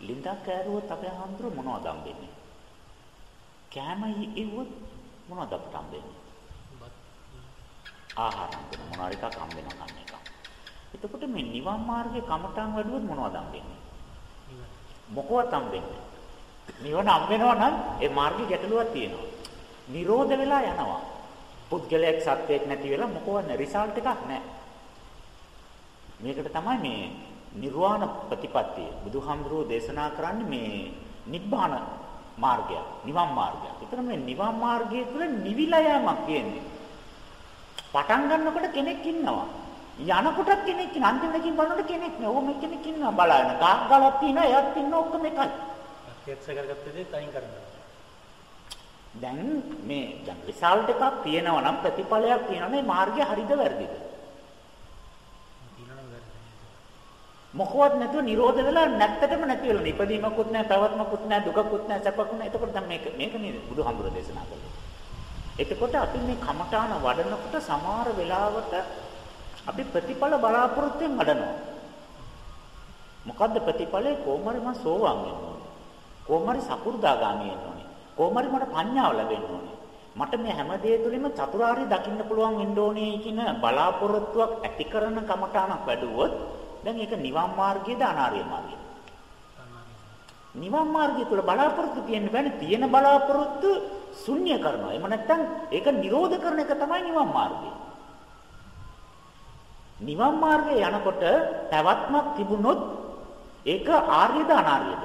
ලිඳක් කෑරුවොත් අපේ හඳුර මොනවද හම්බෙන්නේ? කෑමයි ඉවුවොත් මොනවද අපට හම්බෙන්නේ? ආහාර හම්බෙන මොනවා එකක් හම්බෙනවා කන්න එක. එතකොට මේ නිවන් මාර්ගයේ කමඨං වැඩුවොත් මොනවද හම්බෙන්නේ? මොකවත් හම්බෙන්නේ නිවන හම්බෙනවා නම් ඒ මාර්ගයේ ගැටලුවක් තියෙනවා. නිරෝධ වෙලා යනවා. පුද්ගලයෙක් සත්වයක් නැති වෙලා මොකවත් රිසල්ට් එකක් නැහැ. මේකට තමයි මේ නිර්වාණ ප්‍රතිපත්තිය බුදුහාමුදුරුවෝ දේශනා කරන්නේ මේ නිබ්බාන මාර්ගය නිවන් මාර්ගය. ඒතර මේ නිවන් මාර්ගය තුළ නිවිලා යamak කියන්නේ. පටන් ගන්නකොට කෙනෙක් ඉන්නවා. යනකොටත් කෙනෙක් ඉන්න අන්තිමටකින් බලනකොට කෙනෙක් නෑ. ඕම කෙනෙක් ඉන්නවා බලන්න. ගාක් ගලක් තියෙනවා එයත් ඉන්න ඔක්කොම එකයි. ක්ෂේත්‍ර කරගත්ත දේ තයින් කරනවා. දැන් මේ දැන් රිසල්ට් එකක් තියෙනවා නම් ප්‍රතිඵලයක් තියෙනවා මේ මාර්ගය හරිද වැරදිද? මොකවත් නැතුව නිරෝධ වෙලා නැත්තටම නැති වෙලා ඉපදීමකුත් නැහැ පැවැත්මකුත් නැහැ දුකකුත් නැහැ සැපකුත් නැහැ එතකොට දැන් මේක මේක නේද? බුදුහාමුදුර දේශනා කළේ. එතකොට අපි මේ කමඨාන වඩනකොට සමහර වෙලාවට අපි ප්‍රතිඵල බලාපොරොත්තුෙන් වඩනවා. මොකද්ද ප්‍රතිඵලේ කොහොමරි මම සෝවාන් වෙන්න ඕනේ. කොහොමරි සකු르දාගාමී වෙන්න ඕනේ. කොහොමරි මට පඤ්ඤාව ලැබෙන්න ඕනේ. මට මේ හැම දේ තුලින්ම චතුරාර්ය දකින්න පුළුවන් වෙන්න ඕනේ කියන බලාපොරොත්තුවක් ඇති කරන කමඨානක් වැඩුවොත් දැන් ඒක නිවන් මාර්ගයේද අනාර්ය මාර්ගයේද? නිවන් මාර්ගය තුල බලාපොරොත්තු තියෙන්න බෑනේ. තියෙන බලාපොරොත්තු ශුන්‍ය කරනවා. එහෙම නැත්නම් ඒක නිරෝධ කරන එක තමයි නිවන් මාර්ගය. නිවන් මාර්ගයේ යනකොට පැවැත්මක් තිබුණොත් ඒක ආර්යද අනාර්යද?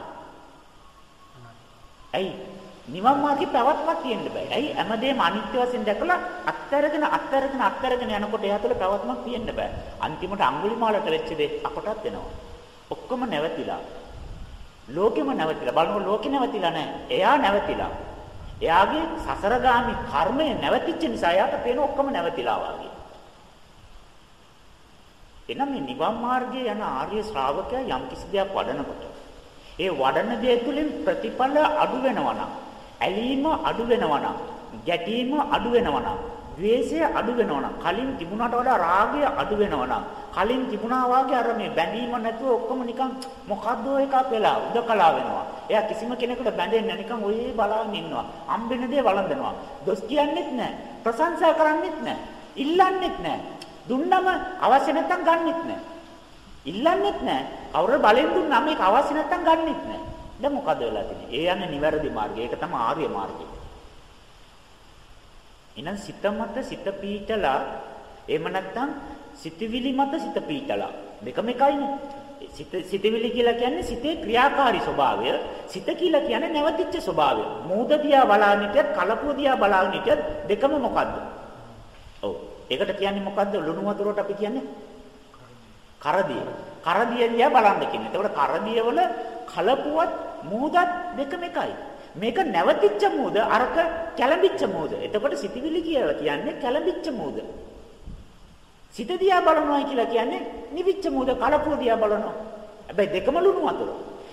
ඇයි? නිවන් මාර්ගේ පැවැත්මක් තියෙන්න බෑ. ඇයි? හැමදේම අනිත්‍ය වශයෙන් දැකලා අත්තරගෙන අත්තරගෙන අත්තරගෙන යනකොට එයා තුළ පැවැත්මක් තියෙන්න බෑ. අන්තිමට අඟුලිමාලට වෙච්ච දේ අපටත් වෙනවා. ඔක්කොම නැවතිලා. ලෝකෙම නැවතිලා. බලන්න ලෝකෙ නැවතිලා නෑ. එයා නැවතිලා. එයාගේ සසරගාමි කර්මය නැවතිච්ච නිසා එයාට පේන ඔක්කොම නැවතිලා වගේ. එනම් මේ නිවන් මාර්ගයේ යන ආර්ය ශ්‍රාවකයා යම් කිසි දෙයක් වඩනකොට ඒ වඩන දේ තුලින් ප්‍රතිඵල අඩු වෙනවා නම් ඇලීම අඩු වෙනවා නම්, ගැටීම අඩු වෙනවා නම්, ද්වේෂය අඩු වෙනවා නම්, කලින් තිබුණාට වඩා රාගය අඩු වෙනවා නම්, කලින් තිබුණා වාගේ අර මේ බැඳීම නැතුව ඔක්කොම නිකන් මොකද්ද එකක් වෙලා උදකලා වෙනවා. එයා කිසිම කෙනෙකුට බැඳෙන්නේ නිකන් ඔය බලාගෙන ඉන්නවා. හම්බෙන දේ වළඳනවා. දොස් කියන්නෙත් නැහැ. ප්‍රශංසා කරන්නෙත් නැහැ. ඉල්ලන්නෙත් නැහැ. දුන්නම අවශ්‍ය නැත්තම් ගන්නෙත් නැහැ. ඉල්ලන්නෙත් නැහැ. කවුරු බලෙන් දුන්නාම ඒක අවශ්‍ය නැත්තම් ගන්නෙත් නැහැ. දැන් මොකද වෙලා තියෙන්නේ? ඒ යන්නේ නිවැරදි මාර්ගය. ඒක තමයි ආර්ය මාර්ගය. එහෙනම් සිත මත සිත පීඨලා එහෙම නැත්නම් සිතවිලි මත සිත පීඨලා දෙකම එකයිනේ. සිත සිතවිලි කියලා කියන්නේ සිතේ ක්‍රියාකාරී ස්වභාවය. සිත කියලා කියන්නේ නැවතිච්ච ස්වභාවය. මූද දිහා බලාගෙන හිටියත් කලපුව දිහා බලාගෙන හිටියත් දෙකම මොකද්ද? ඔව්. ඒකට කියන්නේ මොකද්ද? ලුණු වතුරට අපි කියන්නේ කරදිය. කරදිය දිහා බලන්න කියන්නේ. එතකොට කරදිය වල කලපුවත් මූදත් දෙකම එකයි. මේක නැවතිච්ච මූද අරක කැළඹිච්ච මූද. එතකොට සිතවිලි කියලා කියන්නේ කැළඹිච්ච මූද. සිත දිහා බලනවා කියලා කියන්නේ නිවිච්ච මූද කලපුව දිහා බලනවා. හැබැයි දෙකම ලුණු වතුර.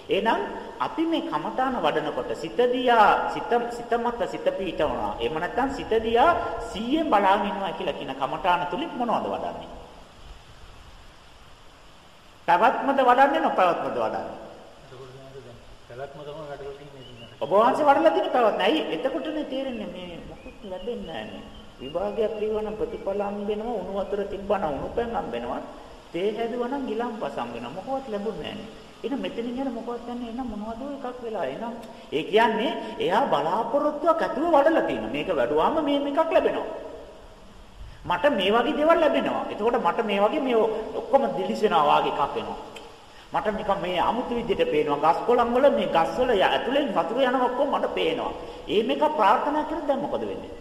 එහෙනම් අපි මේ කමඨාන වඩනකොට සිත දිහා සිත සිත මත සිත පීඨවනවා. එහෙම නැත්නම් සිත දිහා 100ෙන් බලාගෙන ඉන්නවා කියලා කියන කමඨාන තුලින් මොනවද වඩන්නේ? පැවැත්මද වඩන්නේ නොපැවැත්මද වඩන්නේ? පැවැත්ම තමයි වැඩවල තියෙන්නේ. ඔබ වහන්සේ වඩලා තියෙන පැවැත්ම. ඇයි? එතකොටනේ තේරෙන්නේ මේ මොකක් ලැබෙන්නේ නැහැ විභාගයක් ලියවනම් ප්‍රතිඵල හම්බෙනවා උණු වතුර තිබ්බනම් උණු පැන් හම්බෙනවා තේ හැදුවනම් ගිලම්පස හම්බෙනවා මොකවත් ලැබුණේ නැහැ එහෙනම් මෙතනින් යන මොකවත් නැහැ එහෙනම් මොනවද එකක් වෙලා එහෙනම් ඒ කියන්නේ එයා බලාපොරොත්තුවක් ඇතුව වඩලා තියෙනවා. මේක වැඩුවාම මේ මේකක් ලැබෙනවා. මට මේ වගේ දේවල් ලැබෙනවා. එතකොට මට මේ වගේ මේ ඔක්කොම දිලිසෙනවා වගේ එකක් වෙනවා මට නිකන් මේ අමුතු විදිහට පේනවා ගස් කොළන් වල මේ ගස් වල ඇතුලෙන් වතුර යන ඔක්කොම මට පේනවා. ඒ මේක ප්‍රාර්ථනා කරද්දී දැන් මොකද වෙන්නේ?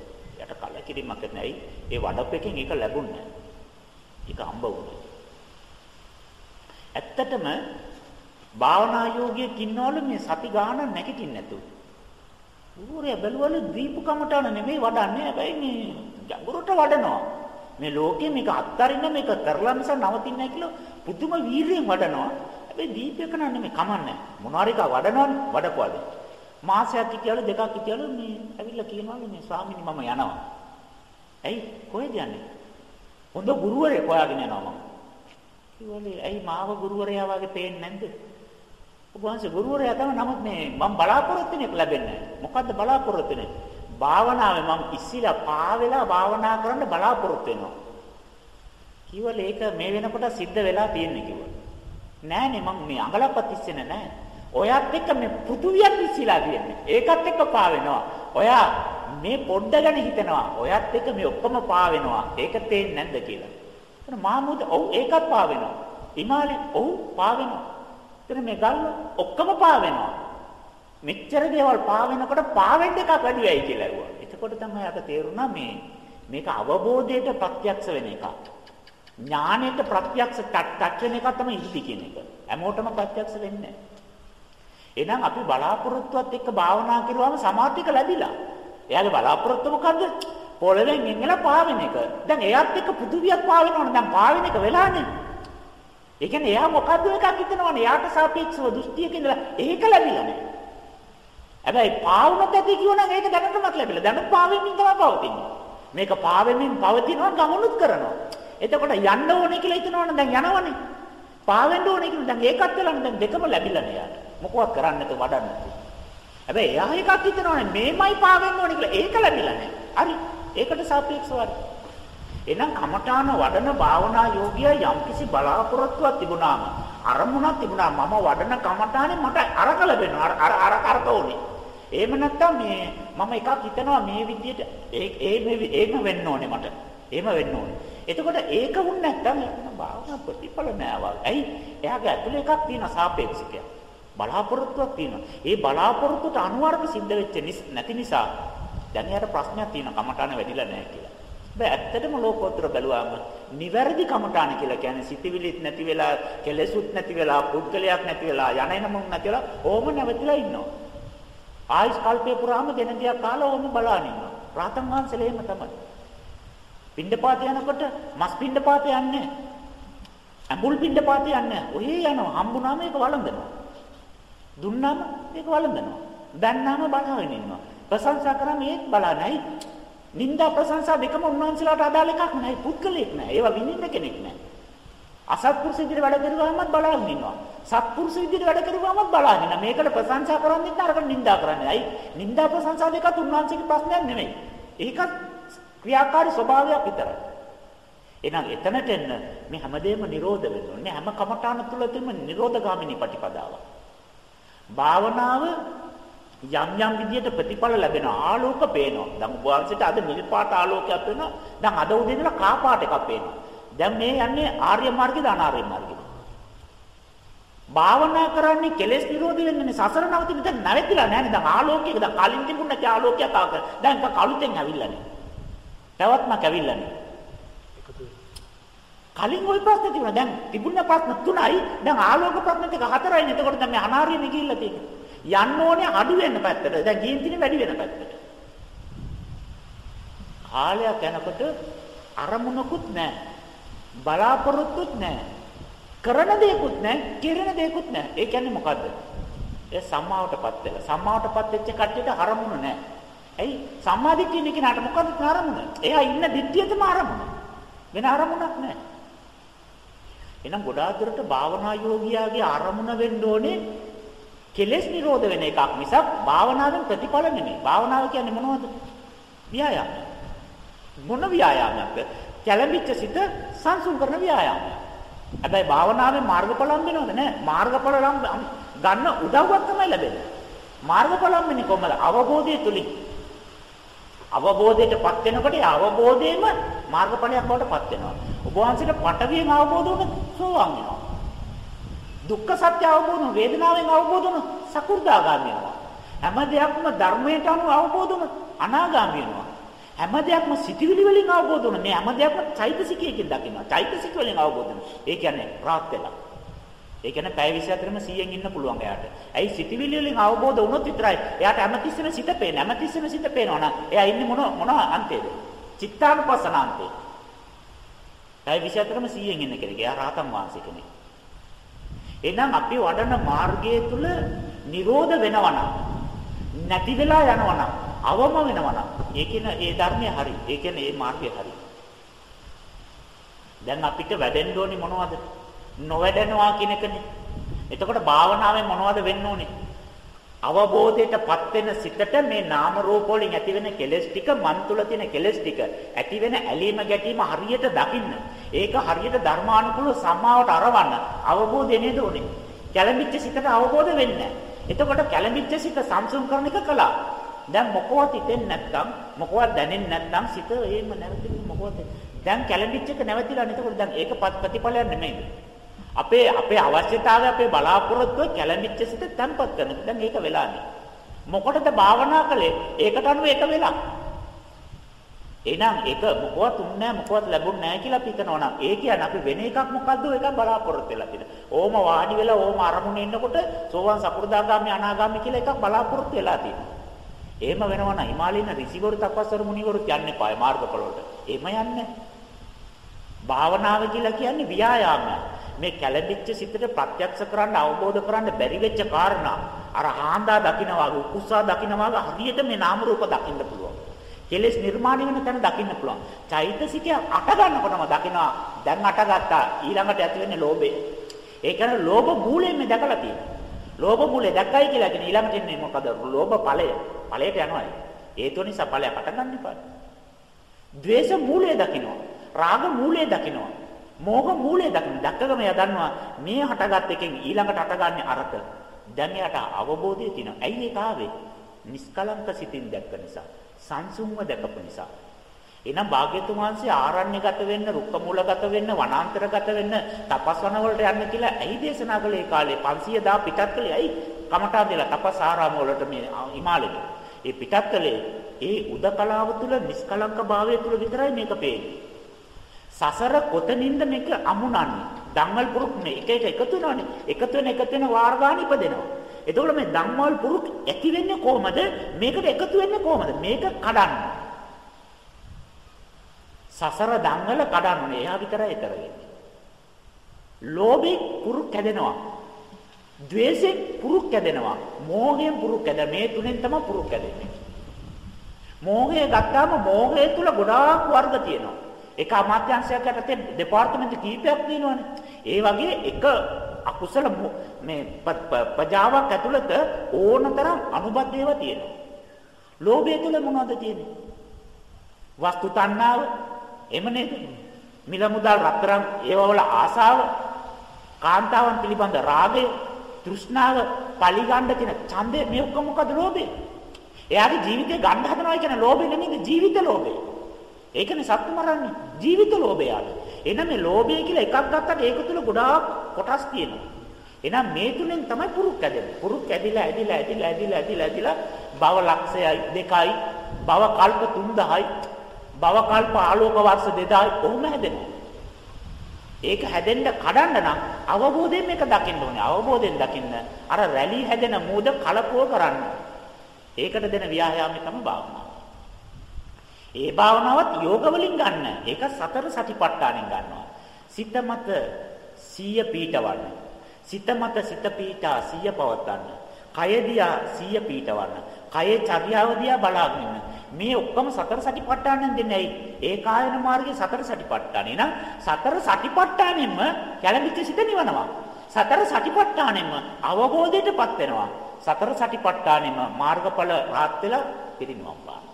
යට කලකිරීමක් නැයි. ඒ වඩපෙකින් ඒක ලැබුණේ නැහැ. ඒක හම්බ වුණා. ඇත්තටම භාවනා යෝගියෙක් ඉන්නවලු මේ සති ගාන නැගිටින්න නැතුව. ඌරේ බැලුවලු දීපු කමටන නෙමෙයි වඩන්නේ. හැබැයි මේ ගැඹුරට වඩනවා. මේ ලෝකේ මේක අත්තරින්න මේක කරලා නිසා නවතින්නේ නැහැ කියලා පුදුම වීරියෙන් වඩනවා. හැබැයි දීපයක නම් නෙමෙයි කමන්නේ. මොනවාරි එක වඩනවනේ වඩපුවාද. මාසයක් හිටියලු දෙකක් හිටියලු මේ ඇවිල්ලා කියනවලු මේ ස්වාමීනි මම යනවා. ඇයි කොහෙද යන්නේ? හොඳ ගුරුවරයෙක් හොයාගෙන යනවා මම. කිව්වලු ඇයි මාව ගුරුවරයා වගේ පේන්නේ නැද්ද? ඔබ වහන්සේ ගුරුවරයා තමයි නමුත් මේ මම බලාපොරොත්තු වෙන්නේ ලැබෙන්නේ මොකද්ද බලාපොරොත්තු වෙන්නේ භාවනාවේ මම ඉස්සිලා පාවෙලා භාවනා කරන්න බලාපොරොත්තු වෙනවා කිව්වල ඒක මේ වෙනකොට සිද්ධ වෙලා තියෙන්නේ කිව්වා නෑනේ මම මේ අඟලක්වත් ඉස්සෙන නෑ. ඔයත් එක්ක මේ පෘථුවියක් ඉස්සිලා තියෙන්නේ. ඒකත් එක්ක පාවෙනවා. ඔයා මේ පොඩ්ඩ ගැන හිතනවා. ඔයත් එක්ක මේ ඔක්කොම පාවෙනවා. ඒක තේන්නේ නැද්ද කියලා. එතන මාමුද ඔව් ඒකත් පාවෙනවා. හිමාලය ඔව් පාවෙනවා. එතන මේ ගල් ඔක්කොම පාවෙනවා. මෙච්චර දේවල් පාවෙනකොට පාවෙන්න එකක් වැඩි වෙයි කියලා ඇහුවා. එතකොට තමයි අර තේරුණා මේ මේක අවබෝධයට ප්‍රත්‍යක්ෂ වෙන එකක්. ඥාණයට ප්‍රත්‍යක්ෂ ටච් වෙන එක තමයි ඉති කියන එක. හැමෝටම ප්‍රත්‍යක්ෂ වෙන්නේ එහෙනම් අපි බලාපොරොත්තුවත් එක්ක භාවනා කරුවාම සමාධික ලැබිලා. එයාගේ බලාපොරොත්තුව මොකද්ද? පොළවෙන් එංගලා පාවෙන එක. දැන් එයාත් එක්ක පුදුවියක් පාවෙනවනේ. දැන් පාවෙන එක වෙලානේ. ඒ කියන්නේ එයා මොකද්ද එකක් හිතනවනේ. එයාට සාපේක්ෂව දෘෂ්ටියක ඉඳලා ඒක ලැබිලා නැහැ. හැබැයි පාවුනත් ඇති කියවනම් ඒක දැනටමත් ලැබිලා. දැනට පාවෙමින් තමයි පවතින්නේ. මේක පාවෙමින් පවතිනවා ගමනුත් කරනවා. එතකොට යන්න ඕනේ කියලා හිතනවනම් දැන් යනවනේ. පාවෙන්න ඕනේ කියලා දැන් ඒකත් වෙලානේ දැන් දෙකම ලැබිලා නේ යාට. මොකවත් කරන්න නැතුව වඩන්න නැතුව. හැබැයි එයා එකක් හිතනවනේ මේමයි පාවෙන්න ඕනේ කියලා ඒක ලැබිලා නැහැ. හරි. ඒකට සාපේක්ෂව හරි. එහෙනම් කමඨාන වඩන භාවනා යෝගියා යම්කිසි බලාපොරොත්තුවක් තිබුණාම අරමුණක් තිබුණා මම වඩන කමඨානේ මට අරක ලැබෙනවා අර අර අරක ඕනේ. එහෙම නැත්තම් මේ මම එකක් හිතනවා මේ විදිහට ඒ ඒ ඒම වෙන්න ඕනේ මට. එහෙම වෙන්න ඕනේ. එතකොට ඒක වුණ නැත්තම් භාවනා ප්‍රතිඵල නෑ වගේ. ඇයි? එයාගේ ඇතුලේ එකක් තියෙන සාපේක්ෂකයක්. බලාපොරොත්තුවක් තියෙනවා. ඒ බලාපොරොත්තුට අනුවර්ග සිද්ධ වෙච්ච නැති නිසා දැන් එයාට ප්‍රශ්නයක් තියෙනවා කමඨාන වැඩිලා නැහැ කියලා. බෑ ඇත්තටම ලෝකෝත්තර බැලුවාම නිවැරදි කමඨාන කියලා කියන්නේ සිතවිලිත් නැති වෙලා කෙලෙසුත් නැති වෙලා පුද්ගලයක් නැති වෙලා යන එන මොන් නැති වෙලා ඕම නැවතිලා ඉන්නවා ආයිස් කල්පේ පුරාම දෙන දියක් කාලා ඕම බලාන ඉන්නවා රාතන් වහන්සේලා එහෙම තමයි පිණ්ඩපාත යනකොට මස් පිණ්ඩපාත යන්නේ. ඇඹුල් පිණ්ඩපාත යන්නේ. ඔහේ යනවා. හම්බුනාම ඒක වළඳනවා. දුන්නාම ඒක වළඳනවා. දැන්නාම බලාගෙන ඉන්නවා. ප්‍රශංසා කරාම ඒත් බලන්නයි නින්දා ප්‍රශංසා දෙකම උන්වහන්සේලාට අදාළ එකක් නෑ පුද්ගලෙක් නෑ ඒවා විඳින්න කෙනෙක් නෑ අසත්පුරුෂ විදිහට වැඩ කරුවාමත් බලාගෙන ඉන්නවා. සත්පුරුෂ විදිහට වැඩ කරුවාමත් බලාගෙන ඉන්නවා. මේකට ප්‍රශංසා කරන්නේ නැත්නම් අරකට නින්දා කරන්නේ. අයි නින්දා ප්‍රශංසා දෙකත් උන්වහන්සේගේ ප්‍රශ්නයක් නෙමෙයි. ඒකත් ක්‍රියාකාරී ස්වභාවයක් විතරයි. එහෙනම් එතනට එන්න මේ හැමදේම නිරෝධ වෙන්න ඕනේ. හැම කමඨාන තුල තියෙන නිරෝධගාමිනී ප්‍රතිපදාව. භාවනාව යම් යම් විදියට ප්‍රතිඵල ලැබෙනවා ආලෝක පේනවා. දැන් උපවාසයට අද නිල් පාට ආලෝකයක් වෙනවා. දැන් අද උදේ ඉඳලා කා පාට එකක් පේනවා. දැන් මේ යන්නේ ආර්ය මාර්ගයද අනාර්ය මාර්ගයද භාවනා කරන්නේ කෙලෙස් නිරෝධ වෙන්නේ සසර නවතින දැන් නැවතිලා නැහැ දැන් ආලෝකයක දැන් කලින් තිබුණ නැති ආලෝකයක් ආක. දැන් කලුතෙන් ඇවිල්ලානේ පැවත්මක් ඇවිල්ලානේ කලින් ওই ප්‍රශ්නේ තිබුණා දැන් තිබුණ ප්‍රශ්න තුනයි දැන් ආලෝක ප්‍රශ්න ටික හතරයි එතකොට දැන් මේ අනාර්යනේ ගිහිල්ලා තියෙන්නේ යන්න ඕනේ අඩු වෙන පැත්තට. දැන් ගියන් තියෙන වැඩි වෙන පැත්තට. කාලයක් යනකොට අරමුණකුත් නැහැ. බලාපොරොත්තුත් නැහැ. කරන දේකුත් නැහැ, කෙරෙන දේකුත් නැහැ. ඒ කියන්නේ මොකද්ද? ඒ සම්මාවටපත් වෙලා. සම්මාවටපත් වෙච්ච කට්ටියට අරමුණ නැහැ. ඇයි? සම්මාදිට්ඨිය නේ කෙනාට මොකද්ද අරමුණ? එයා ඉන්න දිට්ඨියටම අරමුණ. වෙන අරමුණක් නැහැ. එහෙනම් ගොඩාක් දුරට භාවනා යෝගියාගේ අරමුණ වෙන්න ඕනේ කෙලෙස් නිරෝධ වෙන එකක් මිසක් භාවනාවෙන් ප්‍රතිඵල නෙමෙයි. භාවනාව කියන්නේ මොනවද? ව්‍යායාම. මොන ව්‍යායාමයක්ද? කැළඹිච්ච සිත සංසුන් කරන ව්‍යායාමයක්. හැබැයි භාවනාවේ මාර්ගඵල හම්බෙනවද නැහැ? මාර්ගඵල ගන්න උදව්වක් තමයි ලැබෙන්නේ. මාර්ගඵල හම්බෙන්නේ කොහමද? අවබෝධය තුලින්. අවබෝධයටපත් වෙනකොට ඒ අවබෝධයම මාර්ගඵලයක් බවට පත් වෙනවා. ඔබ වහන්සේට පටවියෙන් අවබෝධ වුණොත් සෝවාන් වෙනවා. දුක්ඛ සත්‍ය අවබෝධ වුණු වේදනාවෙන් අවබෝධ වුණු සකු르දාගාමී වෙනවා. හැම දෙයක්ම ධර්මයට අනුව අවබෝධ වුණු අනාගාමී වෙනවා. හැම දෙයක්ම සිතිවිලි වලින් අවබෝධ වුණු මේ හැම දෙයක්ම චෛතසිකයකින් දකිනවා. චෛතසික වලින් අවබෝධ වෙනවා. ඒ කියන්නේ රාත් වෙලා. ඒ කියන්නේ පැය 24ම 100න් ඉන්න පුළුවන් එයාට. ඇයි සිතිවිලි වලින් අවබෝධ වුණොත් විතරයි. එයාට හැමතිස්සෙම සිත පේන. හැමතිස්සෙම සිත පේනවා නම් එයා ඉන්නේ මොන මොන අන්තයේද? චිත්තානුපස්සනාන්තේ. පැය 24ම 100න් ඉන්න කෙනෙක්. එයා රාතන් වහන්සේ කෙනෙක්. එහෙනම් අපි වඩන මාර්ගය තුල නිරෝධ වෙනවා නම් නැති වෙලා යනවා නම් අවම වෙනවා නම් ඒ කියන ඒ ධර්මය හරි. ඒ කියන්නේ ඒ මාර්ගය හරි. දැන් අපිට වැඩෙන්න ඕනේ මොනවද? නොවැඩෙනවා කියන එකනේ. එතකොට භාවනාවෙන් මොනවද වෙන්න ඕනේ? අවබෝධයටපත් වෙන සිතට මේ නාම රූප වලින් ඇති වෙන කෙලෙස් ටික මන් තුල තියෙන කෙලෙස් ටික ඇති වෙන ඇලීම ගැටීම හරියට දකින්න. ඒක හරියට ධර්මානුකූලව සම්මාවට අරවන්න. අවබෝධය නේද උනේ. කැළඹිච්ච සිතට අවබෝධ වෙන්නේ එතකොට කැළඹිච්ච සිත සංසුන් කරන එක කළා. දැන් මොකවත් හිතෙන්නේ නැත්නම් මොකවත් දැනෙන්නේ නැත්නම් සිත එහෙම නැවතින්නේ මොකවත් දැන් කැළඹිච්ච එක නැවතිලා නේද? දැන් ඒක ප්‍රතිඵලයක් නෙමෙයි. අපේ අපේ අවශ්‍යතාවය අපේ බලාපොරොත්තුව කැළඹිච්ච සිත තැම්පත් කරන. දැන් ඒක වෙලානේ. මොකටද භාවනා කළේ? ඒකට අනුව ඒක වෙලා. එහෙනම් ඒක මොකවත් උන්නේ මොකවත් ලැබුන්නේ නැහැ කියලා අපි හිතනවා නම් ඒ කියන්නේ අපි වෙන එකක් මොකද්ද ඒක බලාපොරොත්තු වෙලා තියෙන. ඕම වාඩි වෙලා ඕම අරමුණේ ඉන්නකොට සෝවාන් සකෘදාගාමි අනාගාමි කියලා එකක් බලාපොරොත්තු වෙලා තියෙනවා. එහෙම වෙනවා නම් හිමාලයේන ඍෂිවරු තපස්වරු මුනිවරු යන්නේ පාය මාර්ගඵල වලට. එහෙම යන්නේ. භාවනාව කියලා කියන්නේ ව්‍යායාමයක්. මේ කැළඹිච්ච සිතට ප්‍රත්‍යක්ෂ කරන්න අවබෝධ කරන්න බැරි වෙච්ච කාරණා අර හාන්දා දකින්නවා උකුස්සා දකින්නවා හරියට මේ නාම රූප දකින්න පුළුවන්. කෙලෙස් නිර්මාණය වෙන තැන දකින්න පුළුවන්. චෛතසිකය අට ගන්නකොටම දකින්නවා දැන් අටගත්තා ඊළඟට ඇති වෙන්නේ ලෝභය. ඒ කියන්නේ ලෝභ මූලයෙන් මේ දැකලා තියෙනවා. ලෝභ මූලය දැක්කයි කියලා කියන ඊළඟට එන්නේ මොකද? ලෝභ ඵලය. ඵලයට යනවා. හේතුව නිසා ඵලයක් අටගන්න එපා. ද්වේෂ මූලය දකින්නවා. රාග මූලය දකින්නවා. මෝහ මූලය දකින්න. දැක්කම එයා දන්නවා මේ හටගත් එකෙන් ඊළඟට හටගන්නේ අරක. දැන් එයාට අවබෝධය තියෙනවා. ඇයි ඒක ආවේ? නිස්කලංක සිතින් දැක්ක නිසා. සංසුන්ව දැකපු නිසා. එහෙනම් භාග්‍යතුන් වහන්සේ ආරණ්‍යගත වෙන්න, රුක්ක මූලගත වෙන්න, වනාන්තරගත වෙන්න, තපස්වන වලට යන්න කියලා ඇයි දේශනා කළේ කාලේ 500 දා පිටත් කළේ ඇයි? කමඨා දෙලා තපස් ආරාම වලට මේ හිමාලෙට. ඒ පිටත් කළේ ඒ උදකලාව තුල නිස්කලංක භාවය තුල විතරයි මේක පේන්නේ. සසර කොතනින්ද මේක අමුණන්නේ? ධම්මල් පුරුක් නේ එක එක එකතු වෙනවනේ. එකතු වෙන එකතු වෙන වාර ගන්න ඉපදෙනවා. එතකොට මේ ධම්මල් පුරුක් ඇති වෙන්නේ කොහමද? මේකට එකතු වෙන්නේ කොහමද? මේක කඩන්න. සසර ධම්මල කඩන්නේ. එයා විතරයි ඊතර වෙන්නේ. ලෝභේ පුරුක් හැදෙනවා. ද්වේෂේ පුරුක් හැදෙනවා. මෝහයෙන් පුරුක් හැද මේ තුනෙන් තමයි පුරුක් හැදෙන්නේ. මෝහය ගත්තාම මෝහය තුල ගොඩාක් වර්ග තියෙනවා. ඒක අමාත්‍යාංශයක් යටතේ දෙපාර්තමේන්තු කීපයක් තියෙනවානේ. ඒ වගේ එක අකුසල මේ ප්‍රජාවක් ඇතුළත ඕනතරම් අනුබද්ධ ඒවා තියෙනවා. ලෝභය තුළ මොනවද තියෙන්නේ? වස්තු තණ්හාව එම නේද? මිල මුදල් රත්තරන් ඒවා වල ආසාව, කාන්තාවන් පිළිබඳ රාගය, තෘෂ්ණාව, පලිගණ්ඩ කියන ඡන්දය මේ ඔක්කොම මොකද ලෝභය? එයාගේ ජීවිතේ ගන්න හදනවා කියන ලෝභය නෙමෙයි ජීවිත ලෝභය. ඒකනේ සත්තු මරන්නේ. ජීවිත ලෝභයයි. එහෙනම් මේ ලෝභය කියලා එකක් ගත්තට ඒක තුල ගොඩාක් කොටස් තියෙනවා. එහෙනම් මේ තුනෙන් තමයි පුරුක් ඇදෙන්නේ. පුරුක් ඇදිලා ඇදිලා ඇදිලා ඇදිලා ඇදිලා ඇදිලා භව ලක්ෂයයි දෙකයි භව කල්ප 3000යි භව කල්ප ආලෝක වර්ෂ 2000යි කොහොම හැදෙන්නේ? ඒක හැදෙන්න කඩන්න නම් අවබෝධයෙන් මේක දකින්න ඕනේ. අවබෝධයෙන් දකින්න අර රැලි හැදෙන මූද කලකෝ කරන්න. ඒකට දෙන ව්‍යායාමය තමයි භාවනාව. ඒ භාවනාවත් යෝග වලින් ගන්න. ඒක සතර සතිපට්ඨානෙන් ගන්නවා. සිත මත සීය පීඨවන්න. සිත මත සිත පීඨා සීය පවත්වන්න. කය දිහා සීය පීඨවන්න. කයේ චර්යාව දිහා බලාගෙන ඉන්න. මේ ඔක්කොම සතර සතිපට්ඨානෙන් දෙන්නේ ඇයි? ඒ කායන මාර්ගයේ සතර සතිපට්ඨානේ නම් සතර සතිපට්ඨානෙම කැළඹිච්ච සිත නිවනවා. සතර සතිපට්ඨානෙම අවබෝධයටපත් වෙනවා. සතර සතිපට්ඨානෙම මාර්ගඵල රාත් වෙලා පිරිනිවන් පානවා.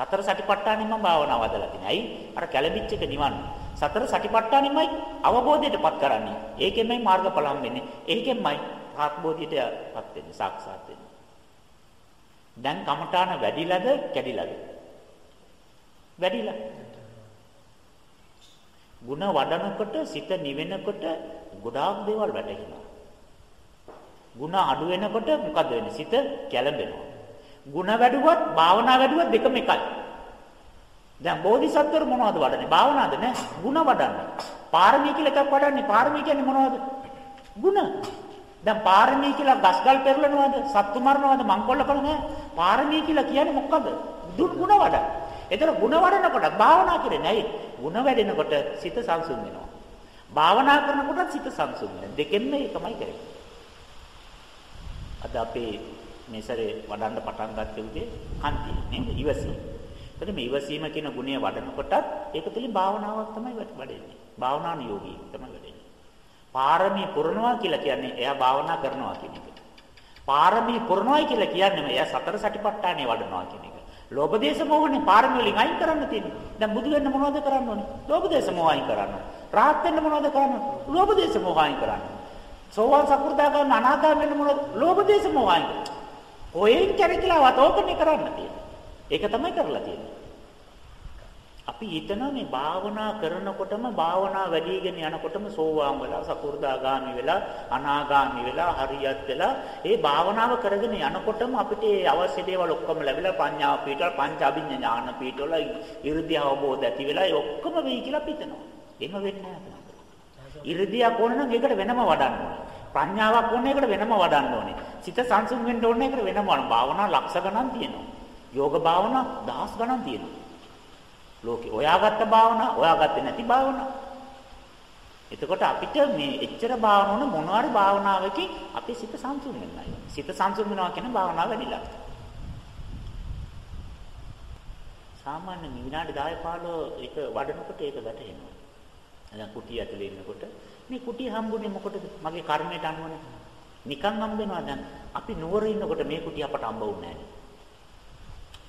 සතර සටිපට්ඨානෙම භාවනාව වදලා තියෙනවා. ඇයි? අර කැළඹිච්ච එක නිවන්න. සතර සටිපට්ඨානෙමයි අවබෝධයටපත් කරන්නේ. ඒකෙන්මයි මාර්ගඵල හම්බෙන්නේ. ඒකෙන්මයි ආත්මෝධියටපත් වෙන්නේ, සාක්ෂාත් වෙන්නේ. දැන් කමඨාන වැඩිලාද, කැඩිලාද? වැඩිලා. ಗುಣ වඩනකොට සිත නිවෙනකොට ගොඩාක් දේවල් වැටහෙනවා. ಗುಣ අඩු වෙනකොට මොකද වෙන්නේ? සිත කැළඹෙනවා. ಗುಣ වැඩුවත් භාවනා වැඩුවත් දෙකම එකයි. දැන් බෝධිසත්වරු මොනවද වඩන්නේ? භාවනාද නෑ. ಗುಣ වඩන්නේ. පාරමී කියලා එකක් වඩන්නේ. පාරමී කියන්නේ මොනවද? ಗುಣ. දැන් පාරමී කියලා ගස්ගල් පෙරලනවද? සත්තු මරනවද? මංකොල්ල කරනවද? පාරමී කියලා කියන්නේ මොකද? දුක් ಗುಣ වඩ. ඒතර ಗುಣ වඩනකොට භාවනා කරන්නේ නැයි. ಗುಣ වැඩෙනකොට සිත සංසුන් වෙනවා. භාවනා කරනකොට සිත සංසුන් වෙනවා. දෙකෙන්ම එකමයි කරන්නේ. අද අපේ මේ සැරේ වඩන්න පටන් ගත්තේ උදේ කන්තිය නේද? ඉවසීම. එතකොට මේ ඉවසීම කියන ගුණය වඩනකොටත් ඒක තුළින් භාවනාවක් තමයි වැඩෙන්නේ. භාවනා නියෝගී තමයි වැඩෙන්නේ. පාරමී පුරනවා කියලා කියන්නේ එයා භාවනා කරනවා කියන එක. පාරමී පුරනවායි කියලා කියන්නේ එයා සතර සටිපට්ඨානෙ වඩනවා කියන එක. ලෝභ දේශ මොහොනේ පාරමී වලින් අයින් කරන්න තියෙන්නේ. දැන් බුදු වෙන්න මොනවද කරන්න ඕනේ? ලෝභ දේශ මොහ අයින් කරන්න. රාහත් වෙන්න මොනවද කරන්න? ලෝභ දේශ මොහ අයින් කරන්න. සෝවාන් සකෘදාගාමී අනාගාමී වෙන්න මොනවද? ලෝභ දේශ මොහ අයින් කරන්න. හොයෙන් කැරකිලා වතෝකනේ කරන්න තියෙන්නේ. ඒක තමයි කරලා තියෙන්නේ. අපි හිතන මේ භාවනා කරනකොටම භාවනා වැඩිගෙන යනකොටම සෝවාන් වෙලා සකු르දාගාමි වෙලා අනාගාමි වෙලා හරියත් වෙලා ඒ භාවනාව කරගෙන යනකොටම අපිට ඒ අවශ්‍ය දේවල් ඔක්කොම ලැබිලා පඤ්ඤා පීඨ පංච අභිඥා ඥාන පීඨවල 이르දි අවබෝධ ඇති වෙලා ඒ ඔක්කොම වෙයි කියලා පිටනවා. එහෙම වෙන්නේ නැහැ. 이르දියක් ඕන නම් ඒකට වෙනම වඩන්න ඕනේ. ප්‍රඥාවක් ඕන ඒකට වෙනම වඩන්න ඕනේ. සිත සංසුන් වෙන්න ඕන එකට වෙනම වඩන්න. භාවනා ලක්ෂ ගණන් තියෙනවා. යෝග භාවනා දහස් ගණන් තියෙනවා. ලෝකේ ඔයාගත්ත භාවනා, ඔයාගත්තේ නැති භාවනා. එතකොට අපිට මේ එච්චර භාවන ඕන මොනවාරි භාවනාවකින් අපේ සිත සංසුන් වෙන්නයි. සිත සංසුන් වෙනවා කියන භාවනාව වැඩිලා. සාමාන්‍ය විනාඩි 10 15 ඒක වඩනකොට ඒක වැටහෙනවා. දැන් කුටිය ඇතුලේ ඉන්නකොට මේ කුටිය හම්බුනේ මොකටද? මගේ කර්මයට අනුවනේ. නිකන් හම්බ වෙනවා දැන්. අපි නුවර ඉන්නකොට මේ කුටිය අපට හම්බ වුණේ නැහැ.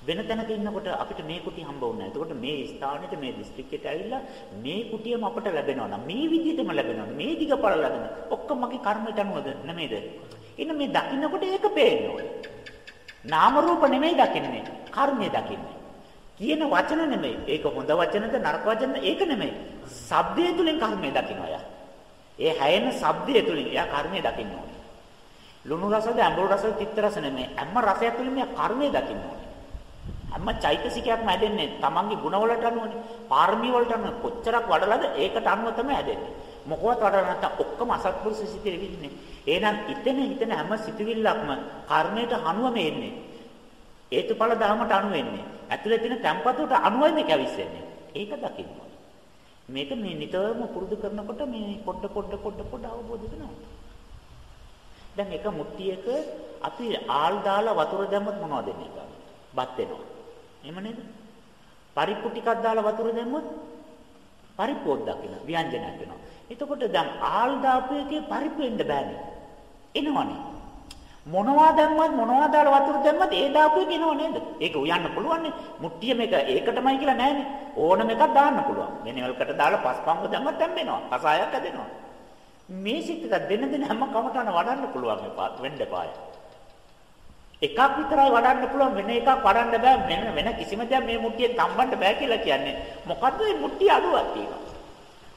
වෙන තැනක ඉන්නකොට අපිට මේ කුටිය හම්බ වුණා. එතකොට මේ ස්ථානෙට මේ දිස්ත්‍රික්කයට ඇවිල්ලා මේ කුටියම අපට ලැබෙනවා නම් මේ විදිහටම ලැබෙනවා. මේ දිගපළ ලැබෙන. ඔක්කොම මගේ කර්මයට අනුවද නෙමෙයිද? ඉන්න මේ දකින්නකොට ඒක පේන්න ඕනේ. නාම රූප නෙමෙයි දකින්නේ. කර්මය දකින්නේ. කියන වචන නෙමෙයි. ඒක හොඳ වචනද නරක වචනද ඒක නෙමෙයි. ශබ්දය තුලින් කර්මය දකින්නවා යා. ඒ හැයෙන ශබ්දය තුලින් එයා කර්මය දකින්න ඕනේ. ලුණු රසද අඹුරු රසද තිත්ත රස නෙමෙයි. හැම රසයක් තුලින් එයා කර්මය දකින්න ඕනේ. හැම චෛතසිකයක්ම හැදෙන්නේ තමන්ගේ ගුණවලට අනුවනේ. පාරමී වලට අනුව කොච්චරක් වඩලාද ඒකට අනුව තමයි හැදෙන්නේ. මොකවත් වඩලා නැත්නම් ඔක්කොම අසත්පුරුෂ සිතිවිලි විදින්නේ. එහෙනම් හිතෙන හිතෙන හැම සිතිවිල්ලක්ම කර්මයට අනුවම එන්නේ. හේතුඵල ධර්මයට අනුව එන්නේ. ඇතුලේ තියෙන තැම්පතුට අනුවයි මේක ඇවිස්සෙන්නේ. ඒක දකින්න මේක මේ නිතරම පුරුදු කරනකොට මේ පොඩ පොඩ පොඩ පොඩ අවබෝධ වෙනවා. දැන් එක මුට්ටියක අපි ආල් දාලා වතුර දැම්මොත් මොනවද වෙන්නේ? බත් වෙනවා. එහෙම නේද? පරිප්පු ටිකක් දාලා වතුර දැම්මොත් පරිප්පුවක් දකින්න ව්‍යංජනයක් වෙනවා. එතකොට දැන් ආල් දාපු එකේ පරිප්පු එන්න බෑනේ. එනවනේ. මොනවා දැම්මත් මොනවා දාලා වතුර දැම්මත් ඒ දාපු එක එනව නේද? ඒක උයන්න පුළුවන් නේ. මුට්ටිය මේක ඒකටමයි කියලා නෑනේ. ඕනම එකක් දාන්න පුළුවන්. වෙනවලකට දාලා පස්පංගු දැම්මත් හැම්බෙනවා. කසායක් හැදෙනවා. මේ සිත් එක දෙන්න දෙන හැම කමටහන වඩන්න පුළුවන් මේ වෙන්න පාය. එකක් විතරයි වඩන්න පුළුවන් වෙන එකක් වඩන්න බෑ. වෙන වෙන කිසිම දෙයක් මේ මුට්ටියෙන් තම්බන්න බෑ කියලා කියන්නේ. මොකද්ද මේ මුට්ටිය අඩුවක් තියෙනවා?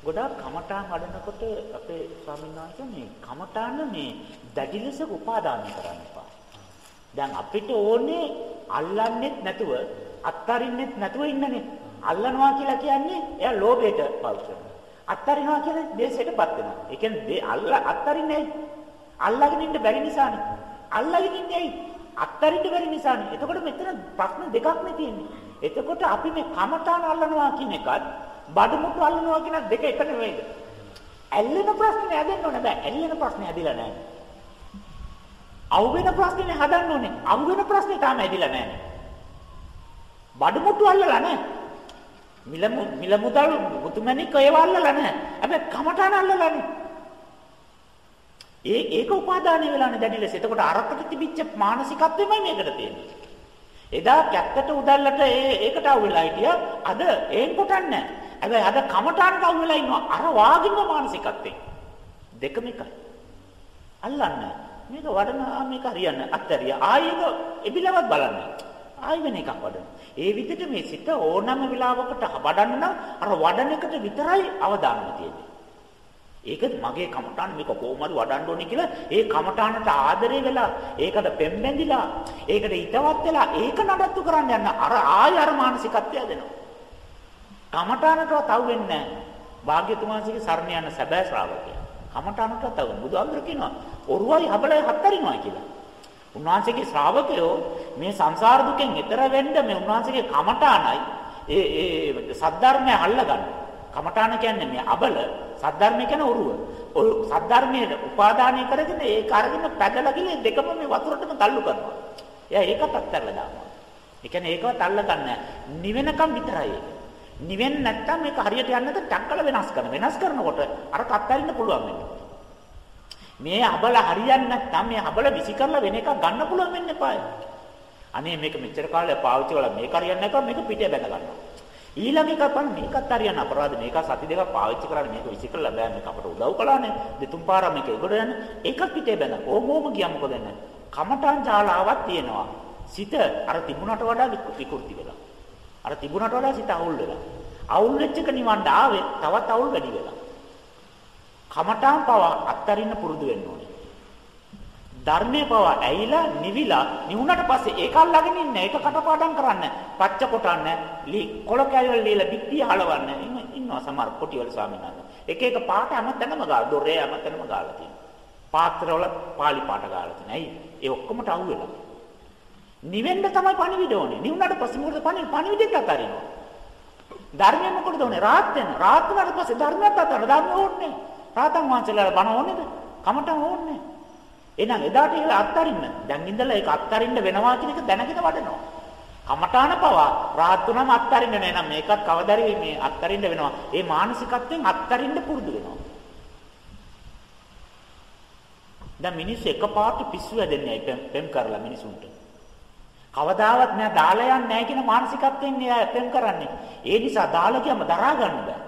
ගොඩාක් කමඨාන් වඩනකොට අපේ ස්වාමීන් වහන්සේ මේ කමඨාන මේ දැඩි ලෙස උපාදාන කරන්න එපා. දැන් අපිට ඕනේ අල්ලන්නෙත් නැතුව අත්තරින්නෙත් නැතුව ඉන්නනේ. අල්ලනවා කියලා කියන්නේ එයා ලෝභයට පාවිච්චි කරනවා. අත්තරිනවා කියන්නේ දේශයටපත් වෙනවා ඒ කියන්නේ අල්ල අත්තරින්නේ අල්ලගෙන ඉන්න බැරි නිසානේ අල්ලගෙන ඉන්නේ ඇයි අත්තරින්න බැරි නිසානේ. එතකොට මෙතන ප්‍රශ්න දෙකක් නේ තියෙන්නේ. එතකොට අපි මේ කමඨාන අල්ලනවා කියන එකත් බඩමුට්ටු අල්ලනවා කියන දෙක එක නෙවෙයිද? ඇල්ලෙන ප්‍රශ්නේ හැදෙන්න ඕනේ බෑ. ඇල්ලෙන ප්‍රශ්නේ හැදිලා නැහැ. අවු වෙන ප්‍රශ්නේ හදන්න ඕනේ. අවු වෙන ප්‍රශ්නේ තාම හැදිලා නැහැ. බඩමුට්ටු අල්ලලා නැහැ. මිල මිල මුදල් මුතුමැණික් ඒව අල්ලලා නැහැ. හැබැයි කමඨාන අල්ලලා නැහැ. ඒ ඒක උපාදානය වෙලානේ දැඩි ලෙස. එතකොට අරකට තිබිච්ච මානසිකත්වෙමයි මේකට තියෙන්නේ. එදා කැත්තට උදැල්ලට ඒ ඒකට අවු වෙලා හිටියා. අද ඒන් කොටන්නේ නැහැ. හැබැයි අද කමටාන්ට අවු වෙලා ඉන්නවා. අර වාගින්ම මානසිකත්වෙන්. දෙකම එකයි. අල්ලන්නේ. මේක වඩන මේක හරියන්නේ. අත්තරිය. ආයෙක එබිලවත් බලන්නේ. ආයෙ වෙන එකක් වඩන. ඒ විදිහට මේ සිත ඕනම වෙලාවකට වඩන්න නම් අර වඩන එකට විතරයි අවධානය තියෙන්නේ. ඒක මගේ කමඨාන මේක කොහොමද වඩන්න ඕනේ කියලා ඒ කමඨානට ආදරේ වෙලා ඒකට පෙම්බැඳිලා ඒකට හිතවත් වෙලා ඒක නඩත්තු කරන්න යන අර ආය අර මානසිකත්වය දෙනවා. කමඨානටවත් අවු වෙන්නේ නැහැ. භාග්‍යතුමාසිගේ සරණ යන සැබෑ ශ්‍රාවකයා. කමඨානටවත් අවු බුදුහාමුදුර කියනවා ඔරුවයි හබලයි හත්තරිනවා කියලා. උන්වහන්සේගේ ශ්‍රාවකයෝ මේ සංසාර දුකෙන් එතර වෙන්න මේ උන්වහන්සේගේ කමඨානයි ඒ ඒ සද්ධර්මය අල්ලගන්න කමඨාන කියන්නේ මේ අබල සද්ධර්මය කියන්නේ ඔරුව. ඔය සද්ධර්මයේ උපාදානය කරගෙන ඒක අරගෙන පැදලා ගිහලා දෙකම මේ වතුරටම තල්ලු කරනවා. එයා ඒකත් අත්හැරලා දානවා. ඒ කියන්නේ ඒකවත් අල්ලගන්න නිවෙනකම් විතරයි ඒක. නිවෙන්නේ නැත්තම් මේක හරියට යන්නේ නැත්නම් ටක්කල වෙනස් කරන. වෙනස් කරනකොට අර අත්හැරින්න පුළුවන් වෙනවා. මේ හබල හරියන්නේ නැත්නම් මේ හබල විසි කරලා වෙන එකක් ගන්න පුළුවන් වෙන්න එපායි. අනේ මේක මෙච්චර කාලයක් පාවිච්චි කළා මේක හරියන්නේ නැකම මේක පිටේ බැඳ ගන්නවා. ඊළඟ එක පන්න මේකත් හරියන්න අපරාධ මේක සති දෙකක් පාවිච්චි කරලා මේක විසි කරලා බෑ මේක අපට උදව් කළානේ. දෙතුන් පාරක් මේක ඒකට යන ඒකත් පිටේ බැඳ. ඕම ඕම ගියා මොකද වෙන්නේ? කමඨාන් ජාලාවක් තියෙනවා. සිත අර තිබුණට වඩා විකෘති වෙලා. අර තිබුණට වඩා සිත අවුල් වෙලා. අවුල් වෙච්ච එක නිවන්න ආවේ තවත් අවුල් වැඩි වෙලා. කමඨාන් පව අත්තරින්න පුරුදු වෙන්න ඕනේ. ධර්මයේ පව ඇහිලා නිවිලා නිවුණට පස්සේ ඒක අල්ලගෙන ඉන්න ඒක කටපාඩම් කරන්න පච්ච කොටන්න කොල කැලවල লীලා පිටිය හලවන්න ඉන්නවා සමහර කොටිවල ස්වාමීන් වහන්සේ. එක එක පාට හැමතැනම ගාලා දොරේ හැමතැනම ගාලා තියෙනවා. පාත්‍රවල පාලි පාට ගාලා තියෙනවා. ඇයි? ඒ ඔක්කොමට අහු වෙලා. නිවෙන්න තමයි පණිවිඩ ඕනේ. නිවුණට පස්සේ මොකද පණිවිඩ පණිවිඩෙත් අතාරිනවා. ධර්මයෙන් මොකටද ඕනේ? රාත් වෙන රාත් වුණාට පස්සේ ධර්මයක් අතාරන ධර්ම ඕනේ. රාතන් වහන්සේලා බණ ඕනේද කමටම ඕනේ එහෙනම් එදාට ඒක අත්තරින්න. දැන් ඉඳලා ඒක අත්තරින්න වෙනවා කියන එක දැනගෙන වඩනවා. කමඨාන පවා රාහත් තුනම අත්තරින්න නෑ. එහෙනම් මේකත් කවදාරි මේ අත්තරින්න වෙනවා. ඒ මානසිකත්වයෙන් අත්තරින්න පුරුදු වෙනවා. දැන් මිනිස්සු එකපාරට පිස්සු හැදෙන්නේ පෙම් කරලා මිනිසුන්ට. කවදාවත් නෑ දාලා යන්නේ නෑ කියන මානසිකත්වයෙන් නෑ පෙම් කරන්නේ. ඒ නිසා දාලා කියම දරා ගන්න බෑ.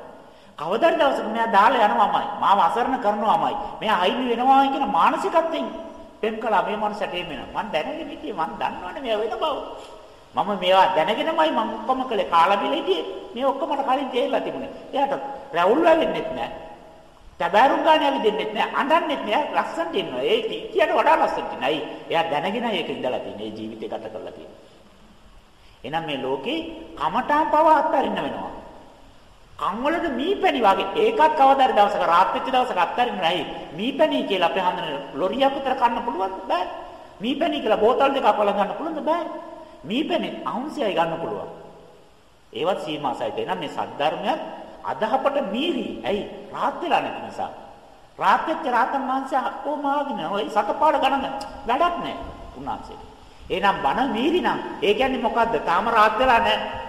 කවදාද දවසක මෙයා දාලා යනවාමයි. මාව අසරණ කරනවාමයි. මෙයා අයිති වෙනවා කියන මානසිකත්වයෙන් පෙම් කළා මේ මනසට එම වෙනවා. මම දැනගෙන හිටියේ. මම දන්නවනේ මෙයා වෙන බව. මම මේවා දැනගෙනමයි මම ඔක්කොම කළේ. කාලා බිල හිටියේ. මේ ඔක්කොම මට කලින් තේරලා තිබුණේ. එයාට රැවුල් වෙන්නෙත් නෑ. තබාරුම් ගන්න ඇවිදින්නෙත් නෑ. අඬන්නෙත් නෑ. ලස්සනට ඉන්නවා. ඒ කියට වඩා ලස්සනට නයි එයා දැනගෙන ඒක ඉඳලා තියෙන ඒ ජීවිතේ ගත කරලා තියෙන එහෙනම් මේ ලෝකේ කමඨාන් පව අත්හරින්න වෙනවා. කන් වලට මීපැණි වගේ ඒකත් කවදාද දවසක රාත් වෙච්ච දවසක අත්තරින්න නැයි මීපැණි කියලා අපේ හන්දන ලොරියක් විතර කන්න පුළුවන්ද? බෑ. මීපැණි කියලා බෝතල් දෙකක් වල ගන්න පුළුවන්ද? බෑ. මීපැණි අවුන්සියයි ගන්න පුළුවන්. ඒවත් සීමා සහිත එනම් මේ සද්ධර්මයක් අදහපට මීරි. ඇයි? රාත් වෙලා නැති නිසා. රාත් වෙච්ච රාතන් වහන්සේ කොමාගෙන ඔය සතපාඩ ගණන් වැඩක් නැහැ උන්වහන්සේ එහෙනම් බණ මීරි නම්. ඒ කියන්නේ මොකද්ද? තාම රාත් වෙලා නැහැ.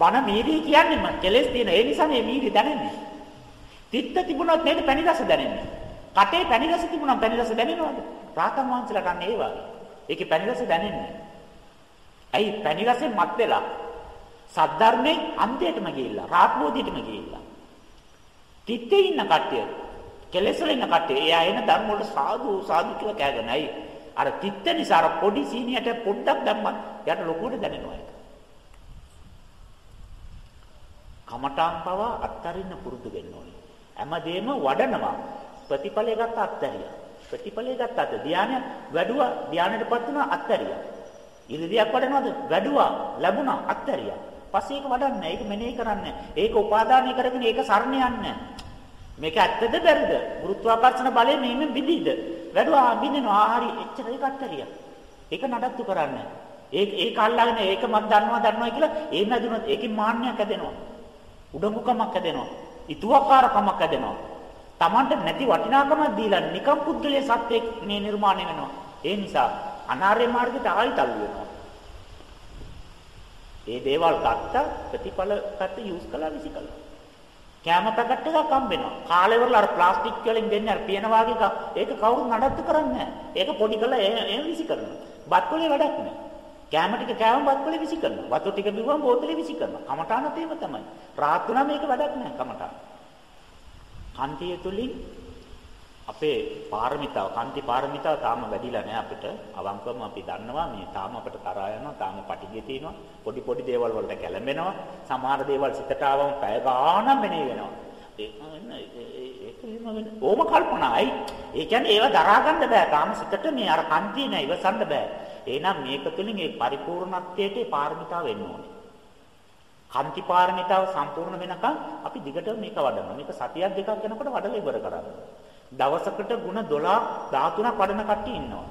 බන මීරි කියන්නේ කෙලස් තියෙන ඒ නිසා මේ මීරි දැනෙන්නේ. තිත්ත තිබුණොත් නේද පැණි රස දැනෙන්නේ. කටේ පැණි රස තිබුණා පැණි රස දැනෙනවද? රාතන් වහන්සේලාට අන්න ඒ වගේ. ඒකේ පැණි රස දැනෙන්නේ. ඇයි පැණි රසෙන් මත් වෙලා සද්ධර්මයෙන් අන්තයටම ගිහිල්ලා රාත්මෝදීටම ගිහිල්ලා. තිත්තේ ඉන්න කට්ටිය කෙලස් වල ඉන්න කට්ටිය එයා එන ධර්ම වල සාදු සාදු කියලා කෑගෙනයි. අර තිත්ත නිසා අර පොඩි සීනියට පොඩ්ඩක් දැම්මත් යට ලොකුවට දැනෙනවා ඒක. කමඨාන් පවා අත්තරින්න පුරුදු වෙන්න ඕනේ. හැමදේම වඩනවා. ප්‍රතිඵලය ගත්ත අත්තරියා. ප්‍රතිඵලය ගත්ත අත ධානය වැඩුවා ධානයටපත් වුණා අත්තරියා. ඉරිදියක් වඩනවද? වැඩුවා ලැබුණා අත්තරියා. පස්සේ ඒක වඩන්නේ ඒක මෙනෙහි කරන්නේ ඒක උපාදානය කරගෙන ඒක සරණ යන්නේ මේක ඇත්තද බැරිද ගුරුත්වාකර්ෂණ බලය මෙහෙම බිඳිද වැඩුවා බින්දනවා හරි එච්චර ඒක අත්තරියා ඒක නඩත්තු කරන්නේ ඒක ඒක අල්ලාගෙන ඒක මම දන්නවා දන්නවා කියලා ඒ නැදුනොත් ඒකේ මාන්නයක් හැදෙනවා උඩඟුකමක් හැදෙනවා. ඉතුවක්කාරකමක් හැදෙනවා. Tamanට නැති වටිනාකමක් දීලා නිකම් පුද්ගලයේ සත්‍යයක් මේ නිර්මාණය වෙනවා. ඒ නිසා අනාර්ය මාර්ගයට ආයි තල්ලු වෙනවා. ඒ දේවල් ගත්ත ප්‍රතිඵල පැත්ත යූස් කළා විසි කළා. කැම පැකට් එකක් හම්බ වෙනවා. කාලේ වල අර ප්ලාස්ටික් වලින් දෙන්නේ අර පියන වාගේ එකක්. ඒක කවුරුත් නඩත්තු කරන්නේ නැහැ. ඒක පොඩි කරලා එහෙම විසි කරනවා. බත් වලේ වැඩක් නැහැ. කැම ටික කෑවම බත්කොලේ විසි කරනවා. වතු ටික බිව්වම බෝතලේ විසි කරනවා. කමඨාන තේම තමයි. රාත් වුණා මේක වැඩක් නැහැ කමඨාන. කන්තිය තුලින් අපේ පාරමිතාව කන්ති පාරමිතාව තාම වැඩිලා නැහැ අපිට. අවංකවම අපි දන්නවා මේ තාම අපිට තරහා යනවා, තාම පටිගිය තියෙනවා. පොඩි පොඩි දේවල් වලට කැළඹෙනවා. සමහර දේවල් සිතට ආවම පැය ගාණක් මෙනේ වෙනවා. ඒක එහෙම වෙන ඕම කල්පනායි. ඒ කියන්නේ ඒව දරා ගන්න බෑ. තාම සිතට මේ අර කන්තිය නෑ ඉවසන්න බෑ. එහෙනම් මේක තුළින් ඒ පරිපූර්ණත්වයට පාරමිතාව වෙන්න ඕනේ. කන්ති පාරමිතාව සම්පූර්ණ වෙනකන් අපි දිගට මේක වඩනවා. මේක සතියක් දෙකක් යනකොට වඩලා ඉවර කරගන්න. දවසකට ಗುಣ 12 13ක් වඩන කට්ටිය ඉන්නවා.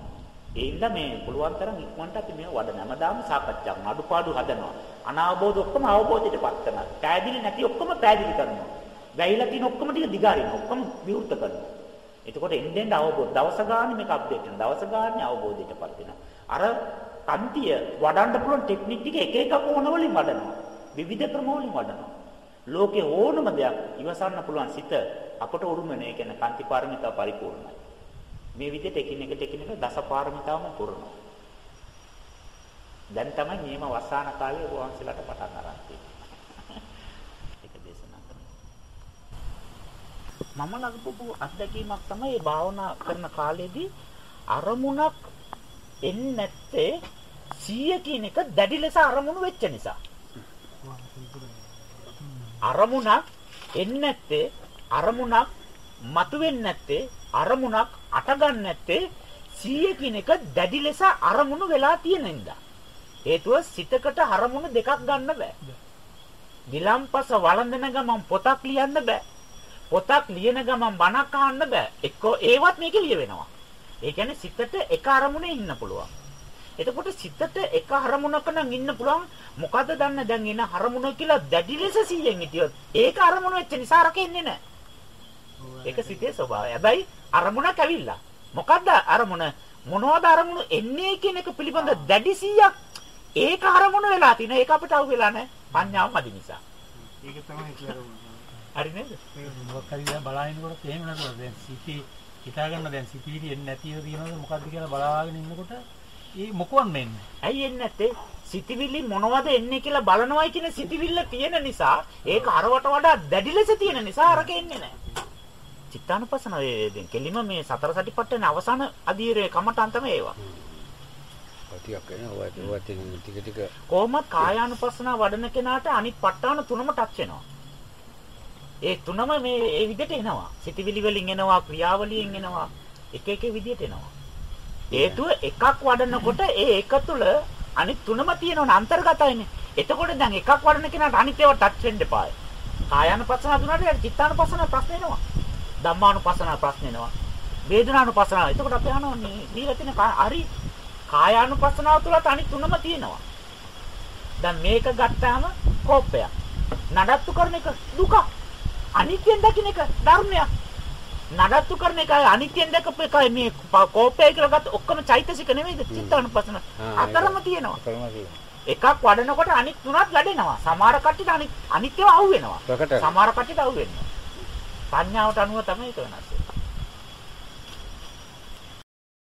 ඒ ඉඳලා මේ පුළුවන් තරම් ඉක්මනට අපි මේව වඩන හැමදාම සාකච්ඡා කරනවා. අඩුපාඩු හදනවා. අනාවබෝධ ඔක්කොම අවබෝධයටපත් කරනවා. පෑදිලි නැති ඔක්කොම පෑදිලි කරනවා. වැහිලා තියෙන ඔක්කොම ටික දිගාරිනවා. ඔක්කොම විවෘත කරනවා. එතකොට එන්නෙන් අවබෝධ දවස ගානේ මේක අප්ඩේට් වෙනවා. දවස ගානේ අවබෝධයටපත් වෙනවා. අර කන්තිය වඩන්න පුළුවන් ටෙක්නික් ටික එක එක කොන වලින් වඩනවා. විවිධ ක්‍රම වලින් වඩනවා. ලෝකේ ඕනම දෙයක් ඉවසන්න පුළුවන් සිත අපට උරුම නැහැ. ඒ කියන්නේ කාන්ති පාරමිතා පරිපූර්ණයි. මේ විදිහට එකින් එකට එකින් එක දස පාරමිතාවම පුරනවා. දැන් තමයි නියම වසාන කාලේ වහන්සේලාට පටන් අරන් තියෙන්නේ. ඒක දේශනා කරනවා. මම ලඟපු අත්දැකීමක් තමයි මේ භාවනා කරන කාලේදී අරමුණක් එන්නේ නැත්තේ 100 කියන එක දැඩි ලෙස අරමුණු වෙච්ච නිසා. අරමුණක් එන්නේ නැත්තේ අරමුණක් මතුවෙන්නේ නැත්තේ අරමුණක් අටගන්නේ නැත්තේ 100 කියන එක දැඩි ලෙස අරමුණු වෙලා තියෙන නිසා. හේතුව සිතකට අරමුණු දෙකක් ගන්න බෑ. ගිලම්පස වළඳන ගමන් පොතක් ලියන්න බෑ. පොතක් ලියන ගමන් බණක් අහන්න බෑ. එක්කෝ ඒවත් මේකේ ලියවෙනවා. ඒ කියන්නේ සිතට එක අරමුණේ ඉන්න පුළුවන්. එතකොට සිතට එක අරමුණක නම් ඉන්න පුළුවන් මොකද දන්න දැන් එන අරමුණ කියලා දැඩි ලෙස සිහියෙන් හිටියොත් ඒක අරමුණ වෙච්ච නිසා රකෙන්නේ නැහැ. ඒක සිතේ ස්වභාවය. හැබැයි අරමුණක් ඇවිල්ලා. මොකද්ද අරමුණ? මොනවද අරමුණු එන්නේ කියන එක පිළිබඳ දැඩි සිහියක් ඒක අරමුණ වෙලා තින ඒක අපිට අවු වෙලා නැහැ. පඤ්ඤාව මදි නිසා. ඒක තමයි කියලා. හරි නේද? මොකක් හරි එහෙම නේද දැන් සිටි හිතා ගන්න දැන් සිටිවිලි එන්නේ නැතිව තියෙනවද මොකද්ද කියලා බලාගෙන ඉන්නකොට ඒ මොකවන් වෙන්නේ ඇයි එන්නේ නැත්තේ? සිතවිලි මොනවද එන්නේ කියලා බලනවයි කියන සිතවිල්ල තියෙන නිසා ඒක අරවට වඩා දැඩි ලෙස තියෙන නිසා අරක එන්නේ නැහැ. චිත්තානුපසන දැන් කෙලිම මේ සතර සටිපට්ඨාන අවසාන අධීරයේ කමටන් තමයි ඒවා. ටිකක් එනවා ටික ටික කොහොමත් කායානුපස්සන වඩන කෙනාට අනිත් ප ဋ ාණ තුනම ටච් වෙනවා. ඒ තුනම මේ ඒ විදිහට එනවා. සිතවිලි වලින් එනවා, ක්‍රියාවලියෙන් එනවා. එක එක විදිහට එනවා. හේතුව එකක් වඩනකොට ඒ එක තුල අනිත් තුනම තියෙනවනේ අන්තර්ගතයිනේ. එතකොට දැන් එකක් වඩන කෙනාට අනිත් ඒවා ටච් වෙන්න එපායි. කායානුපස්සන දුන්නාට චිත්තානුපස්සන ප්‍රශ්න එනවා. ධම්මානුපස්සන ප්‍රශ්න එනවා. වේදනානුපස්සන. එතකොට අපි අහනවා මේ තියෙන හරි කායානුපස්සනාව තුලත් අනිත් තුනම තියෙනවා. දැන් මේක ගත්තාම කෝපයක්. නඩත්තු කරන එක දුක. අනිත්‍යෙන් දකින්න එක ධර්මයක්. නඩත්තු කරන එකයි අනිත්‍යෙන් දැකපු එකයි මේ කෝපය කියලා ගත්ත ඔක්කොම චෛතසික නෙමෙයිද? චිත්තානුපස්සන. අතරම තියෙනවා. අතරම තියෙනවා. එකක් වඩනකොට අනිත් තුනත් වැඩෙනවා. සමහර කට්ටියට අනිත් අනිත්‍යව අහු වෙනවා. සමහර කට්ටියට අහු වෙනවා. සංඥාවට අනුව තමයි ඒක වෙනස් වෙන්නේ.